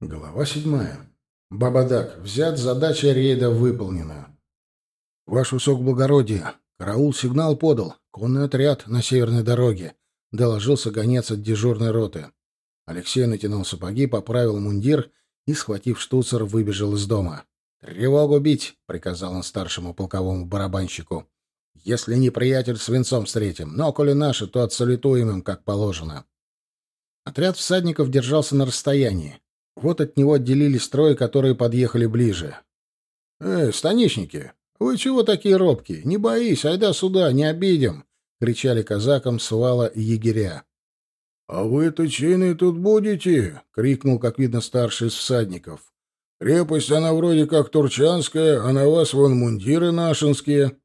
Глава седьмая. Бабадак. Взят, задача рейда выполнена. Ваш высокоблагородие. Караул сигнал подал. Конный отряд на северной дороге. Доложился гонец от дежурной роты. Алексей натянул сапоги, поправил мундир и, схватив штуцер, выбежал из дома. «Тревогу бить!» — приказал он старшему полковому барабанщику. «Если неприятель, свинцом встретим, но коли наши, то отсалютуем им, как положено». Отряд всадников держался на расстоянии. Вот от него отделились трое, которые подъехали ближе. «Эй, станичники, вы чего такие робкие? Не боись, айда сюда, не обидим!» — кричали казакам с вала егеря. «А вы-то чейные тут будете?» — крикнул, как видно, старший из всадников. «Крепость, она вроде как турчанская, а на вас вон мундиры нашинские».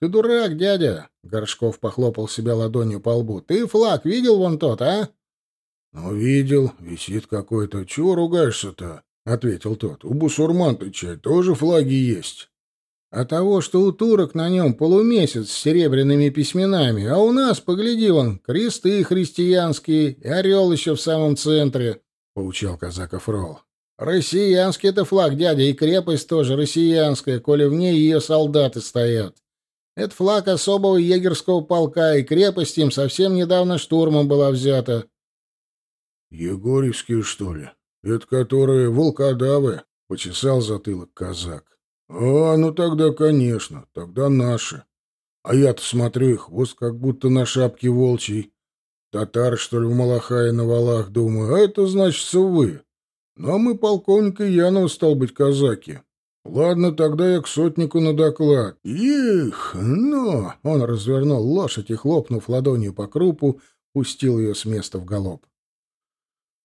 «Ты дурак, дядя!» — Горшков похлопал себя ладонью по лбу. «Ты флаг видел вон тот, а?» «Ну, видел. Висит какой-то. Чего ругаешься-то?» — ответил тот. «У бусурман-то тоже флаги есть». «А того, что у турок на нем полумесяц с серебряными письменами, а у нас, погляди вон, кресты христианские и орел еще в самом центре», — поучал казаков Ролл. «Россиянский это флаг, дядя, и крепость тоже россиянская, коли в ней ее солдаты стоят. Это флаг особого егерского полка, и крепость им совсем недавно штурмом была взята. «Егорьевские, что ли? Это которые волкодавы?» — почесал затылок казак. «А, ну тогда, конечно, тогда наши. А я-то смотрю, их хвост как будто на шапке волчий. Татары, что ли, в Малахае на валах, думаю, а это, значит, вы. Ну, а мы полковника Янова, стал быть, казаки. Ладно, тогда я к сотнику на доклад. Их, ну!» Он развернул лошадь и, хлопнув ладонью по крупу, пустил ее с места в галоп.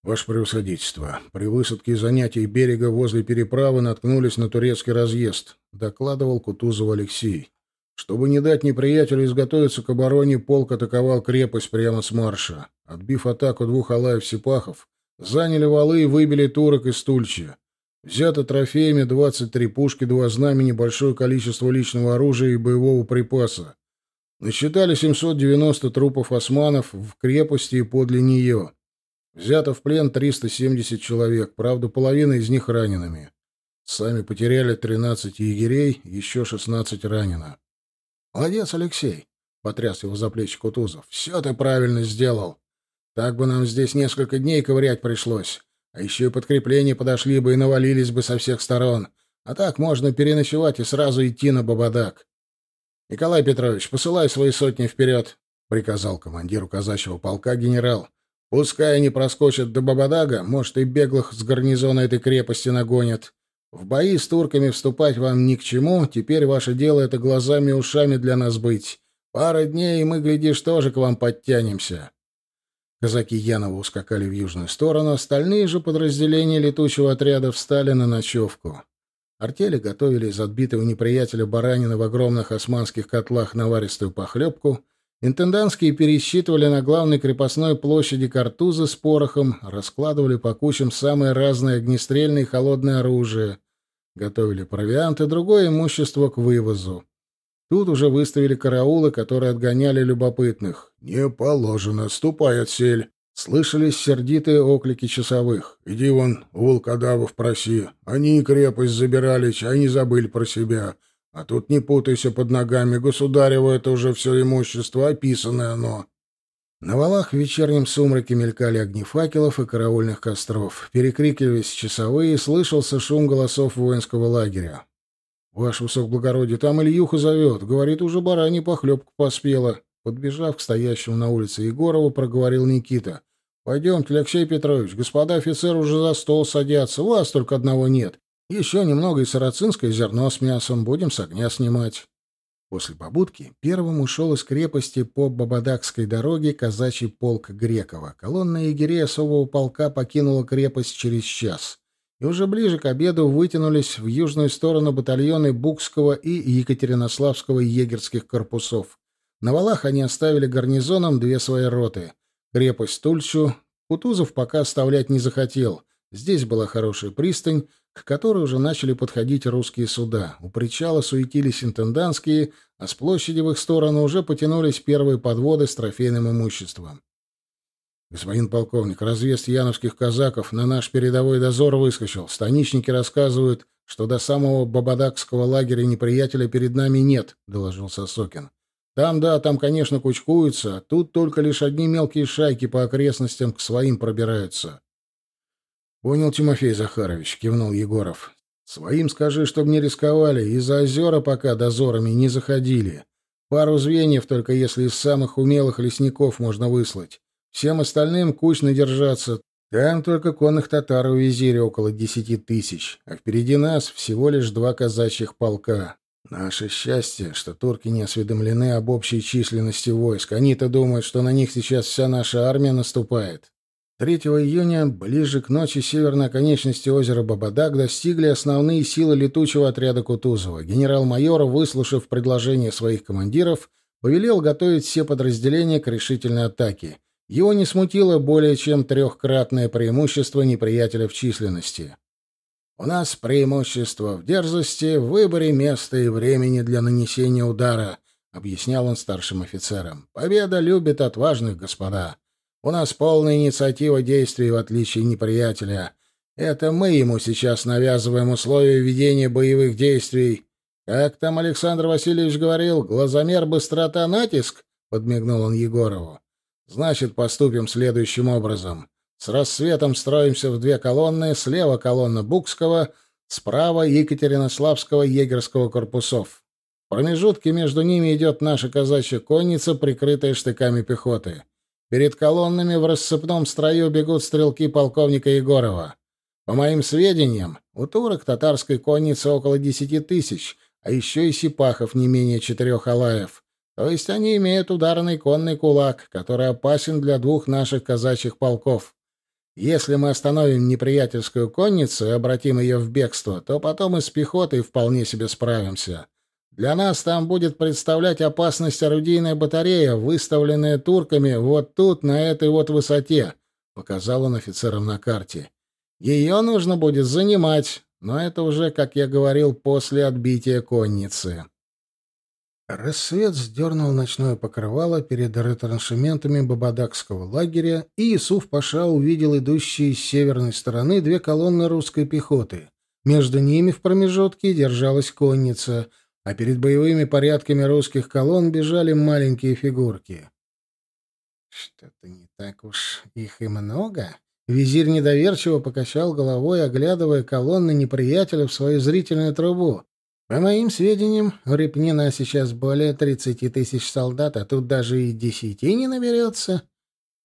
«Ваше превосходительство, при высадке и занятии берега возле переправы наткнулись на турецкий разъезд», — докладывал Кутузов Алексей. Чтобы не дать неприятелю изготовиться к обороне, полк атаковал крепость прямо с марша. Отбив атаку двух алаев-сипахов, заняли валы и выбили турок из Тульчи. Взято трофеями 23 пушки, два знамени, большое количество личного оружия и боевого припаса. Насчитали 790 трупов османов в крепости и подле нее. Взято в плен 370 человек, правда, половина из них ранеными. Сами потеряли 13 егерей, еще 16 ранено. «Молодец, Алексей!» — потряс его за плечи Кутузов. «Все ты правильно сделал. Так бы нам здесь несколько дней ковырять пришлось. А еще и подкрепления подошли бы и навалились бы со всех сторон. А так можно переночевать и сразу идти на Бабадак. Николай Петрович, посылай свои сотни вперед!» — приказал командиру казачьего полка генерал. Пускай они проскочат до Бабадага, может, и беглых с гарнизона этой крепости нагонят. В бои с турками вступать вам ни к чему, теперь ваше дело — это глазами и ушами для нас быть. Пара дней, и мы, глядишь, тоже к вам подтянемся». Казаки Янова ускакали в южную сторону, остальные же подразделения летучего отряда встали на ночевку. Артели готовили из отбитого неприятеля баранина в огромных османских котлах наваристую похлебку — Интендантские пересчитывали на главной крепостной площади картузы с порохом, раскладывали по кучам самое разное огнестрельное и холодное оружие, готовили провиант и другое имущество к вывозу. Тут уже выставили караулы, которые отгоняли любопытных. «Не положено, ступай отсель!» Слышались сердитые оклики часовых. «Иди вон, волкодавов проси. Они и крепость забирали, чай не забыли про себя. А тут не путайся под ногами, государево это уже все имущество, описанное оно. На валах в вечернем сумраке мелькали огни факелов и караульных костров. Перекрикивались часовые, слышался шум голосов воинского лагеря. «Ваше высокоблагородие, там Ильюха зовет. Говорит, уже баранья похлебка поспела». Подбежав к стоящему на улице Егорову, проговорил Никита. «Пойдемте, Алексей Петрович, господа офицеры уже за стол садятся. Вас только одного нет. Еще немного и сарацинское зерно с мясом будем с огня снимать. После побудки первым ушел из крепости по Бабадакской дороге казачий полк Грекова. Колонна егерей особого полка покинула крепость через час. И уже ближе к обеду вытянулись в южную сторону батальоны Букского и Екатеринославского егерских корпусов. На валах они оставили гарнизоном две свои роты. Крепость Тульчу Кутузов пока оставлять не захотел. Здесь была хорошая пристань, к которой уже начали подходить русские суда. У причала суетились интендантские, а с площади в их сторону уже потянулись первые подводы с трофейным имуществом. Господин полковник, развес яновских казаков на наш передовой дозор выскочил. Станичники рассказывают, что до самого Бабадакского лагеря неприятеля перед нами нет, — доложил Сосокин. Там, да, там, конечно, кучкуются, а тут только лишь одни мелкие шайки по окрестностям к своим пробираются. — Понял, Тимофей Захарович, — кивнул Егоров. — Своим скажи, чтобы не рисковали, и за озера пока дозорами не заходили. Пару звеньев только если из самых умелых лесников можно выслать. Всем остальным кучно держаться. Там только конных татар у визиря около десяти тысяч, а впереди нас всего лишь два казачьих полка. Наше счастье, что турки не осведомлены об общей численности войск. Они-то думают, что на них сейчас вся наша армия наступает. 3 июня, ближе к ночи, северной оконечности озера Бабадаг достигли основные силы летучего отряда Кутузова. Генерал-майор, выслушав предложение своих командиров, повелел готовить все подразделения к решительной атаке. Его не смутило более чем трехкратное преимущество неприятеля в численности. У нас преимущество в дерзости, в выборе места и времени для нанесения удара, объяснял он старшим офицерам. Победа любит отважных, господа. У нас полная инициатива действий, в отличие неприятеля. Это мы ему сейчас навязываем условия ведения боевых действий. Как там Александр Васильевич говорил, глазомер, быстрота, натиск? Подмигнул он Егорову. Значит, поступим следующим образом. С рассветом строимся в две колонны, слева колонна Букского, справа Екатеринославского егерского корпусов. В промежутке между ними идет наша казачья конница, прикрытая штыками пехоты. Перед колоннами в рассыпном строю бегут стрелки полковника Егорова. По моим сведениям, у турок татарской конницы около десяти тысяч, а еще и сипахов не менее четырех алаев. То есть они имеют ударный конный кулак, который опасен для двух наших казачьих полков. Если мы остановим неприятельскую конницу и обратим ее в бегство, то потом и с пехотой вполне себе справимся. Для нас там будет представлять опасность орудийная батарея, выставленная турками вот тут, на этой вот высоте, — показал он офицерам на карте. Ее нужно будет занимать, но это уже, как я говорил, после отбития конницы. Рассвет сдернул ночное покрывало перед ретраншементами Бабадакского лагеря, и Исуф-Паша увидел идущие с северной стороны две колонны русской пехоты. Между ними в промежутке держалась конница, а перед боевыми порядками русских колонн бежали маленькие фигурки. «Что-то не так уж их и много?» Визирь недоверчиво покачал головой, оглядывая колонны неприятеля в свою зрительную трубу. По моим сведениям, у Репнина сейчас более тридцати тысяч солдат, а тут даже и десяти не наберется.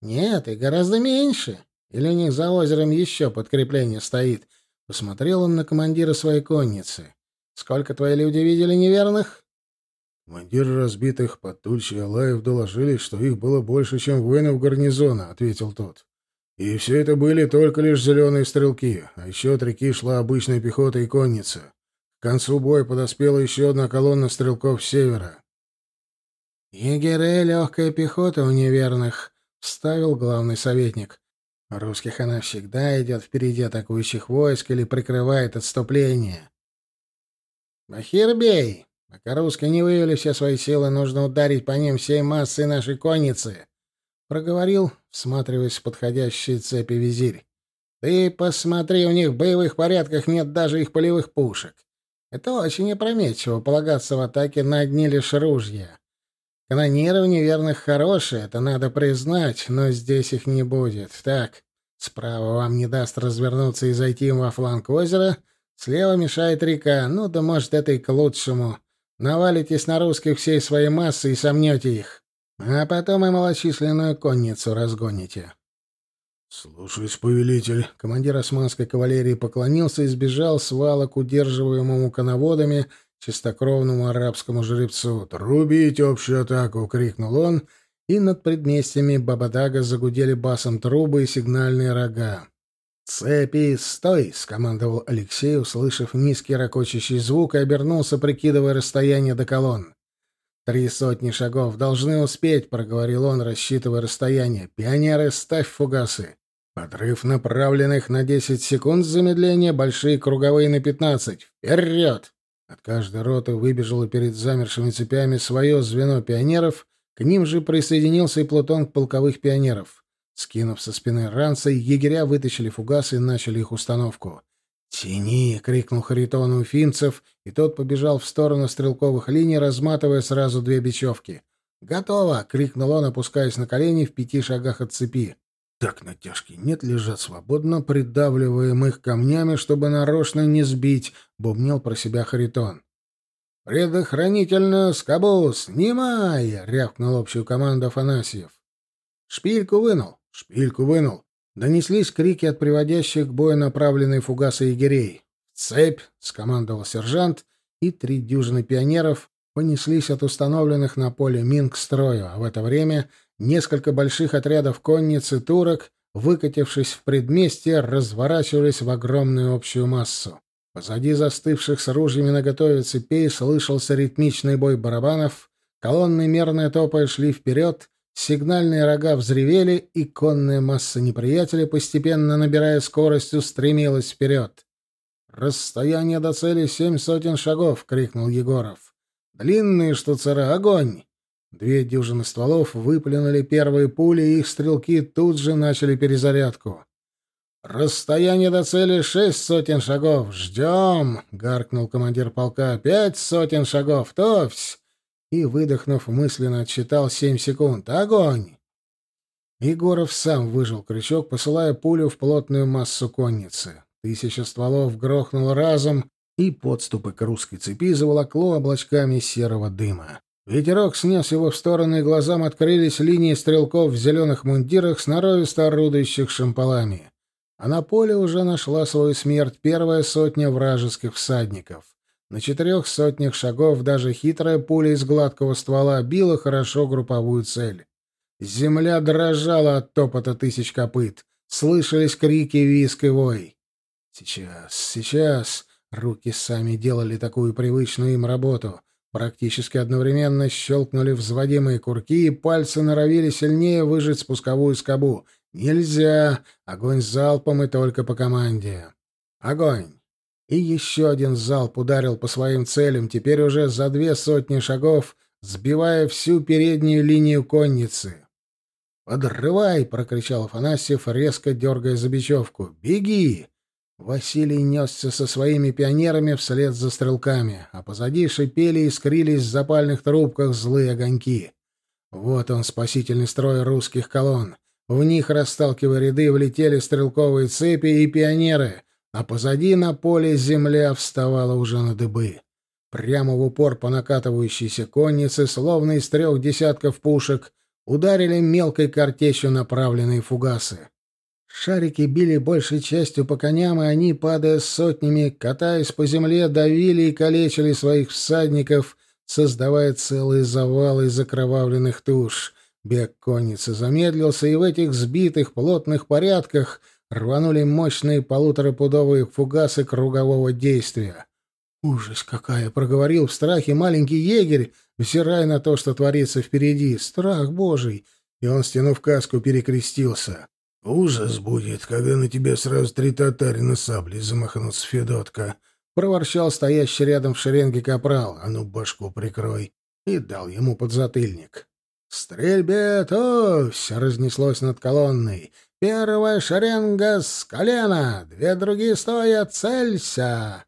Нет, и гораздо меньше. Или у них за озером еще подкрепление стоит. Посмотрел он на командира своей конницы. Сколько твои люди видели неверных? Командиры разбитых под Тульчи и Алаев доложили, что их было больше, чем воинов гарнизона, — ответил тот. И все это были только лишь зеленые стрелки, а еще от реки шла обычная пехота и конница. К концу боя подоспела еще одна колонна стрелков с севера. «Егеры — легкая пехота у неверных», — вставил главный советник. «Русских она всегда идет впереди атакующих войск или прикрывает отступление». «Бахирбей, пока русские не вывели все свои силы, нужно ударить по ним всей массой нашей конницы», — проговорил, всматриваясь в подходящие цепи визирь. «Ты посмотри, у них в боевых порядках нет даже их полевых пушек. Это очень опрометчиво полагаться в атаке на одни лишь ружья. Канонирование верных хорошее, это надо признать, но здесь их не будет. Так, справа вам не даст развернуться и зайти во фланг озера, слева мешает река, ну да может это и к лучшему. Навалитесь на русских всей своей массой и сомнете их. А потом и малочисленную конницу разгоните. «Слушаюсь, повелитель». Командир османской кавалерии поклонился и сбежал с валок, удерживаемому коноводами, чистокровному арабскому жеребцу. «Трубить общую атаку!» — крикнул он, и над предместьями Бабадага загудели басом трубы и сигнальные рога. «Цепи, стой!» — скомандовал Алексей, услышав низкий ракочащий звук, и обернулся, прикидывая расстояние до колонн. «Три сотни шагов. Должны успеть», — проговорил он, рассчитывая расстояние. «Пионеры, ставь фугасы». Подрыв направленных на 10 секунд замедления, большие круговые на 15. Вперед! От каждой роты выбежало перед замершими цепями свое звено пионеров, к ним же присоединился и плутон полковых пионеров. Скинув со спины ранца, егеря вытащили фугасы и начали их установку. «Тяни!» — крикнул Харитон у финцев, и тот побежал в сторону стрелковых линий, разматывая сразу две бечевки. «Готово!» — крикнул он, опускаясь на колени в пяти шагах от цепи. Так натяжки нет, лежат свободно, придавливаем их камнями, чтобы нарочно не сбить, — бубнил про себя Харитон. «Предохранительную скобу снимай!» — рявкнул общую команду Афанасьев. «Шпильку вынул! Шпильку вынул!» Донеслись крики от приводящих к бою направленные фугасы егерей. «Цепь!» — скомандовал сержант, и три дюжины пионеров понеслись от установленных на поле мин к строю, а в это время Несколько больших отрядов конницы турок, выкатившись в предместье, разворачивались в огромную общую массу. Позади застывших с ружьями наготове цепей слышался ритмичный бой барабанов, колонны мерные топая шли вперед, сигнальные рога взревели, и конная масса неприятеля, постепенно набирая скорость, устремилась вперед. «Расстояние до цели семь сотен шагов!» — крикнул Егоров. «Длинные штуцеры, огонь!» Две дюжины стволов выплюнули первые пули, и их стрелки тут же начали перезарядку. «Расстояние до цели шесть сотен шагов. Ждем!» — гаркнул командир полка. «Пять сотен шагов. Товсь!» И, выдохнув, мысленно отсчитал семь секунд. «Огонь!» Егоров сам выжил крючок, посылая пулю в плотную массу конницы. Тысяча стволов грохнуло разом, и подступы к русской цепи заволокло облачками серого дыма. Ветерок снес его в стороны, и глазам открылись линии стрелков в зеленых мундирах, сноровисто орудующих шампалами. А на поле уже нашла свою смерть первая сотня вражеских всадников. На четырех сотнях шагов даже хитрая пуля из гладкого ствола била хорошо групповую цель. Земля дрожала от топота тысяч копыт. Слышались крики, виск и вой. Сейчас, сейчас руки сами делали такую привычную им работу — Практически одновременно щелкнули взводимые курки, и пальцы норовили сильнее выжать спусковую скобу. «Нельзя! Огонь залпом и только по команде!» «Огонь!» И еще один залп ударил по своим целям, теперь уже за две сотни шагов, сбивая всю переднюю линию конницы. «Подрывай!» — прокричал Афанасьев, резко дергая за бечевку. «Беги!» Василий несся со своими пионерами вслед за стрелками, а позади шипели и искрились в запальных трубках злые огоньки. Вот он, спасительный строй русских колонн. В них, расталкивая ряды, влетели стрелковые цепи и пионеры, а позади на поле земля вставала уже на дыбы. Прямо в упор по накатывающейся коннице, словно из трех десятков пушек, ударили мелкой картечью направленные фугасы. Шарики били большей частью по коням, и они, падая сотнями, катаясь по земле, давили и калечили своих всадников, создавая целые завалы из окровавленных туш. Бег конницы замедлился, и в этих сбитых плотных порядках рванули мощные полуторапудовые фугасы кругового действия. «Ужас какая!» — проговорил в страхе маленький егерь, взирая на то, что творится впереди. «Страх божий!» И он, стянув каску, перекрестился. «Ужас будет, когда на тебя сразу три татарина сабли замахнутся, Федотка!» — проворчал стоящий рядом в шеренге капрал. «А ну, башку прикрой!» И дал ему подзатыльник. «Стрельбе товсь!» — разнеслось над колонной. «Первая шеренга с колена! Две другие стоят! Целься!»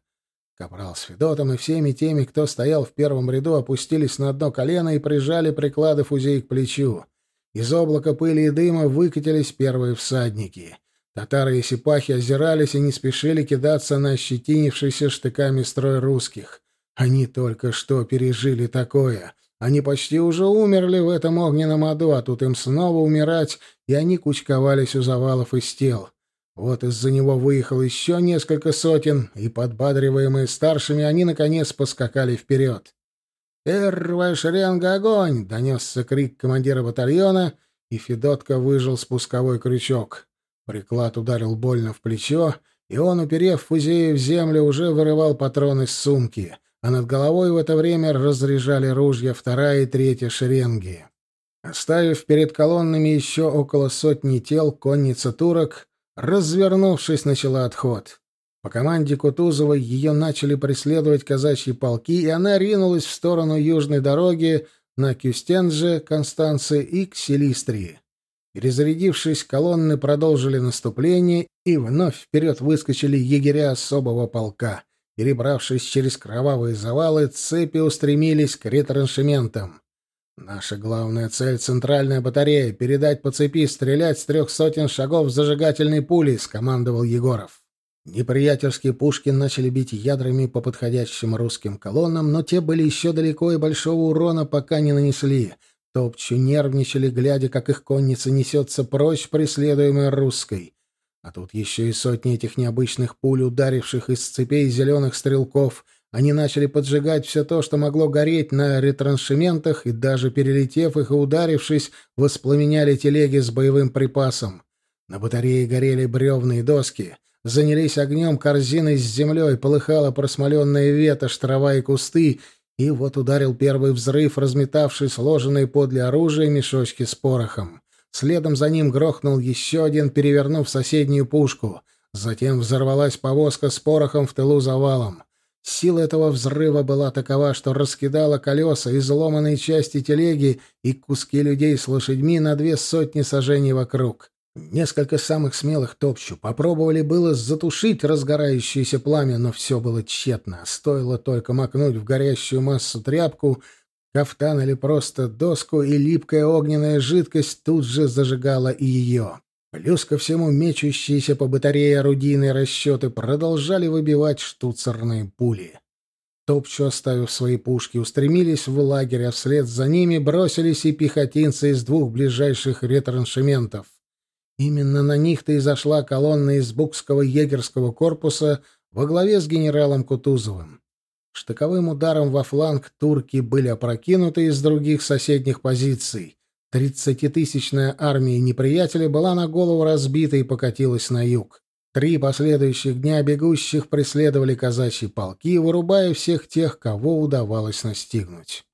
Капрал с Федотом и всеми теми, кто стоял в первом ряду, опустились на одно колено и прижали приклады фузей к плечу. Из облака пыли и дыма выкатились первые всадники. Татары и сипахи озирались и не спешили кидаться на ощетинившийся штыками строй русских. Они только что пережили такое. Они почти уже умерли в этом огненном аду, а тут им снова умирать, и они кучковались у завалов из тел. Вот из-за него выехало еще несколько сотен, и, подбадриваемые старшими, они, наконец, поскакали вперед. «Первая шеренга, огонь!» — донесся крик командира батальона, и Федотка выжил спусковой крючок. Приклад ударил больно в плечо, и он, уперев фузею в землю, уже вырывал патроны из сумки, а над головой в это время разряжали ружья вторая и третья шеренги. Оставив перед колоннами еще около сотни тел, конница турок, развернувшись, начала отход. По команде Кутузова ее начали преследовать казачьи полки, и она ринулась в сторону южной дороги на Кюстенже, Констанции и к Селистрии. Перезарядившись, колонны продолжили наступление, и вновь вперед выскочили егеря особого полка. Перебравшись через кровавые завалы, цепи устремились к ретраншементам. Наша главная цель — центральная батарея. Передать по цепи, стрелять с трех сотен шагов зажигательной пули, — скомандовал Егоров. Неприятельские пушки начали бить ядрами по подходящим русским колоннам, но те были еще далеко и большого урона пока не нанесли. Топчу нервничали, глядя, как их конница несется прочь, преследуемая русской. А тут еще и сотни этих необычных пуль, ударивших из цепей зеленых стрелков. Они начали поджигать все то, что могло гореть на ретраншементах, и даже перелетев их и ударившись, воспламеняли телеги с боевым припасом. На батарее горели бревные доски — занялись огнем корзины с землей, полыхала просмоленная ветошь, трава и кусты, и вот ударил первый взрыв, разметавший сложенные подле оружия мешочки с порохом. Следом за ним грохнул еще один, перевернув соседнюю пушку. Затем взорвалась повозка с порохом в тылу завалом. Сила этого взрыва была такова, что раскидала колеса, изломанные части телеги и куски людей с лошадьми на две сотни сажений вокруг. Несколько самых смелых топчу попробовали было затушить разгорающееся пламя, но все было тщетно. Стоило только макнуть в горящую массу тряпку, кафтан или просто доску, и липкая огненная жидкость тут же зажигала и ее. Плюс ко всему мечущиеся по батарее орудийные расчеты продолжали выбивать штуцерные пули. Топчу, оставив свои пушки, устремились в лагерь, а вслед за ними бросились и пехотинцы из двух ближайших ретраншементов. Именно на них-то и зашла колонна из Букского егерского корпуса во главе с генералом Кутузовым. Штыковым ударом во фланг турки были опрокинуты из других соседних позиций. Тридцатитысячная армия неприятеля была на голову разбита и покатилась на юг. Три последующих дня бегущих преследовали казачьи полки, вырубая всех тех, кого удавалось настигнуть.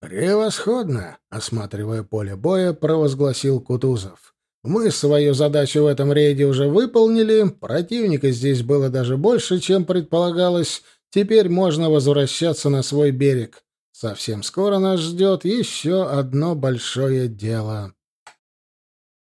«Превосходно!» — осматривая поле боя, провозгласил Кутузов. Мы свою задачу в этом рейде уже выполнили, противника здесь было даже больше, чем предполагалось, теперь можно возвращаться на свой берег. Совсем скоро нас ждет еще одно большое дело.